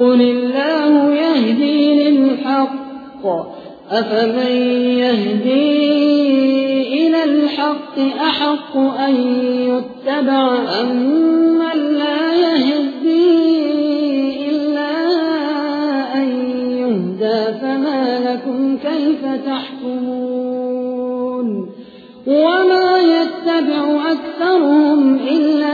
قل الله يهدي للحق. أفمن يهدي إلى الحق أحق أن يتبع أمن لا يهدي إلا أن يهدى فما لكم كيف تحكمون؟ وما يتبع أكثرهم إلا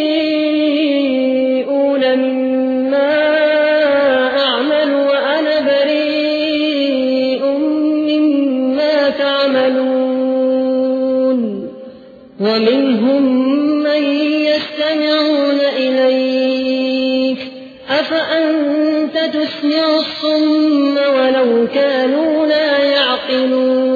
يعملون. ومنهم من يستمعون إليك. أفأنت تسمع الصم ولو كانوا لا يعقلون؟